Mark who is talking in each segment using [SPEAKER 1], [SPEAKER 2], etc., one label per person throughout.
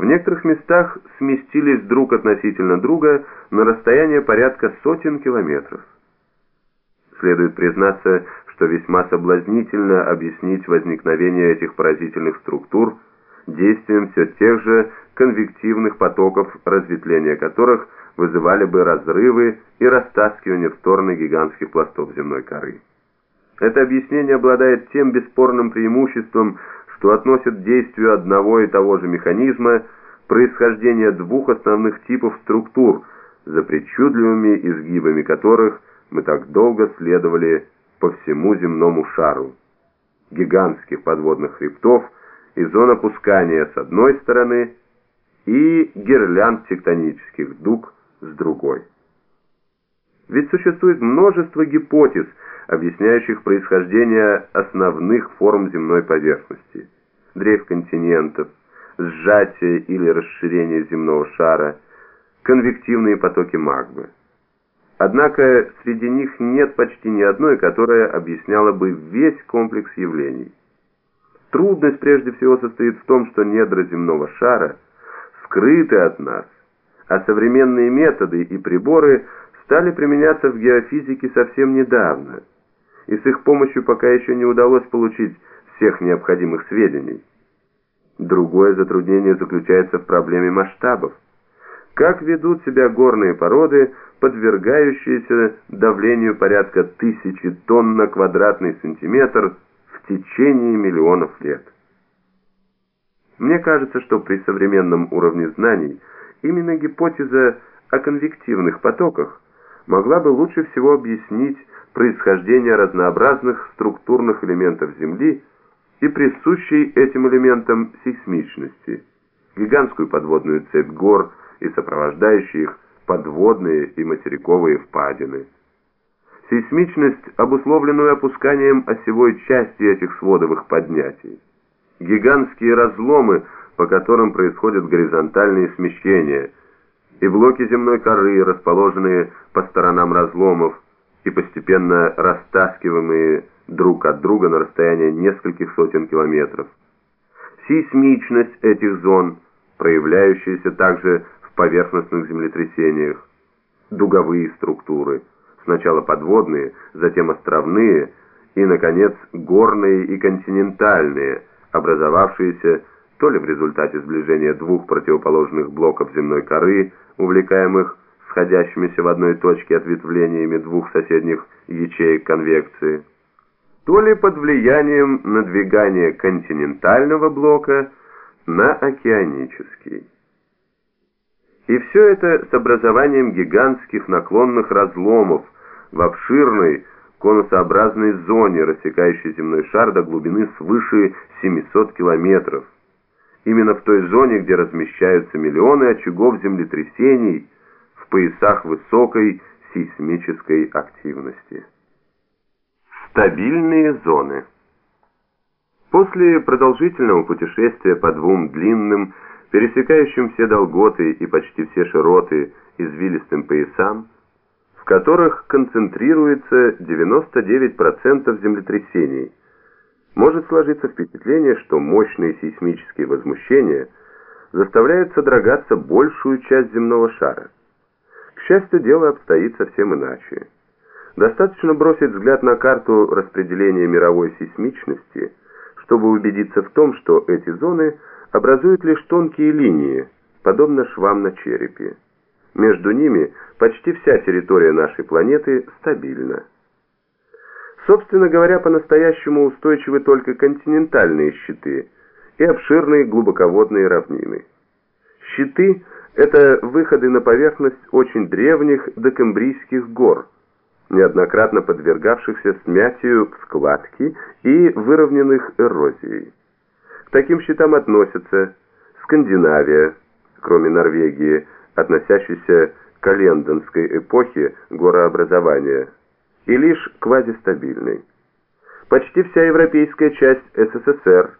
[SPEAKER 1] в некоторых местах сместились друг относительно друга на расстояние порядка сотен километров. Следует признаться, что весьма соблазнительно объяснить возникновение этих поразительных структур действием все тех же конвективных потоков, разветвления которых вызывали бы разрывы и растаскивание в стороны гигантских пластов земной коры. Это объяснение обладает тем бесспорным преимуществом, что относит действию одного и того же механизма происхождение двух основных типов структур, за причудливыми изгибами которых мы так долго следовали по всему земному шару. Гигантских подводных хребтов и зон опускания с одной стороны и гирлянд тектонических дуг с другой. Ведь существует множество гипотез, объясняющих происхождение основных форм земной поверхности. Дрейф континентов, сжатие или расширение земного шара, конвективные потоки магмы. Однако среди них нет почти ни одной, которая объясняла бы весь комплекс явлений. Трудность прежде всего состоит в том, что недра земного шара скрыты от нас, а современные методы и приборы стали применяться в геофизике совсем недавно – и с их помощью пока еще не удалось получить всех необходимых сведений. Другое затруднение заключается в проблеме масштабов. Как ведут себя горные породы, подвергающиеся давлению порядка тысячи тонн на квадратный сантиметр в течение миллионов лет? Мне кажется, что при современном уровне знаний именно гипотеза о конвективных потоках могла бы лучше всего объяснить происхождения разнообразных структурных элементов Земли и присущей этим элементам сейсмичности, гигантскую подводную цепь гор и сопровождающие их подводные и материковые впадины. Сейсмичность, обусловленную опусканием осевой части этих сводовых поднятий. Гигантские разломы, по которым происходят горизонтальные смещения, и блоки земной коры, расположенные по сторонам разломов, и постепенно растаскиваемые друг от друга на расстояние нескольких сотен километров. Сейсмичность этих зон, проявляющаяся также в поверхностных землетрясениях, дуговые структуры, сначала подводные, затем островные и, наконец, горные и континентальные, образовавшиеся то ли в результате сближения двух противоположных блоков земной коры, увлекаемых сходящимися в одной точке ответвлениями двух соседних ячеек конвекции, то ли под влиянием надвигания континентального блока на океанический. И все это с образованием гигантских наклонных разломов в обширной конусообразной зоне, рассекающей земной шар до глубины свыше 700 километров. Именно в той зоне, где размещаются миллионы очагов землетрясений, поясах высокой сейсмической активности. Стабильные зоны. После продолжительного путешествия по двум длинным, пересекающим все долготы и почти все широты извилистым поясам, в которых концентрируется 99% землетрясений, может сложиться впечатление, что мощные сейсмические возмущения заставляют содрогаться большую часть земного шара. К счастью, дело обстоит совсем иначе. Достаточно бросить взгляд на карту распределения мировой сейсмичности, чтобы убедиться в том, что эти зоны образуют лишь тонкие линии, подобно швам на черепе. Между ними почти вся территория нашей планеты стабильна. Собственно говоря, по-настоящему устойчивы только континентальные щиты и обширные глубоководные равнины. Щиты – это выходы на поверхность очень древних докембрийских гор, неоднократно подвергавшихся смятию в складки и выровненных эрозией. К таким щитам относятся Скандинавия, кроме Норвегии, относящейся к календонской эпохе горообразования, и лишь квазистабильной. Почти вся европейская часть СССР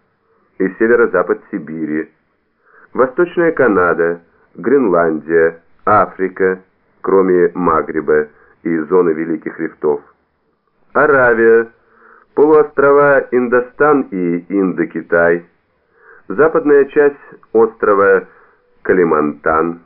[SPEAKER 1] и северо-запад Сибири, Восточная Канада – Гренландия, Африка, кроме Магриба и зоны Великих Рифтов, Аравия, полуострова Индостан и Индокитай, западная часть острова Калимантан,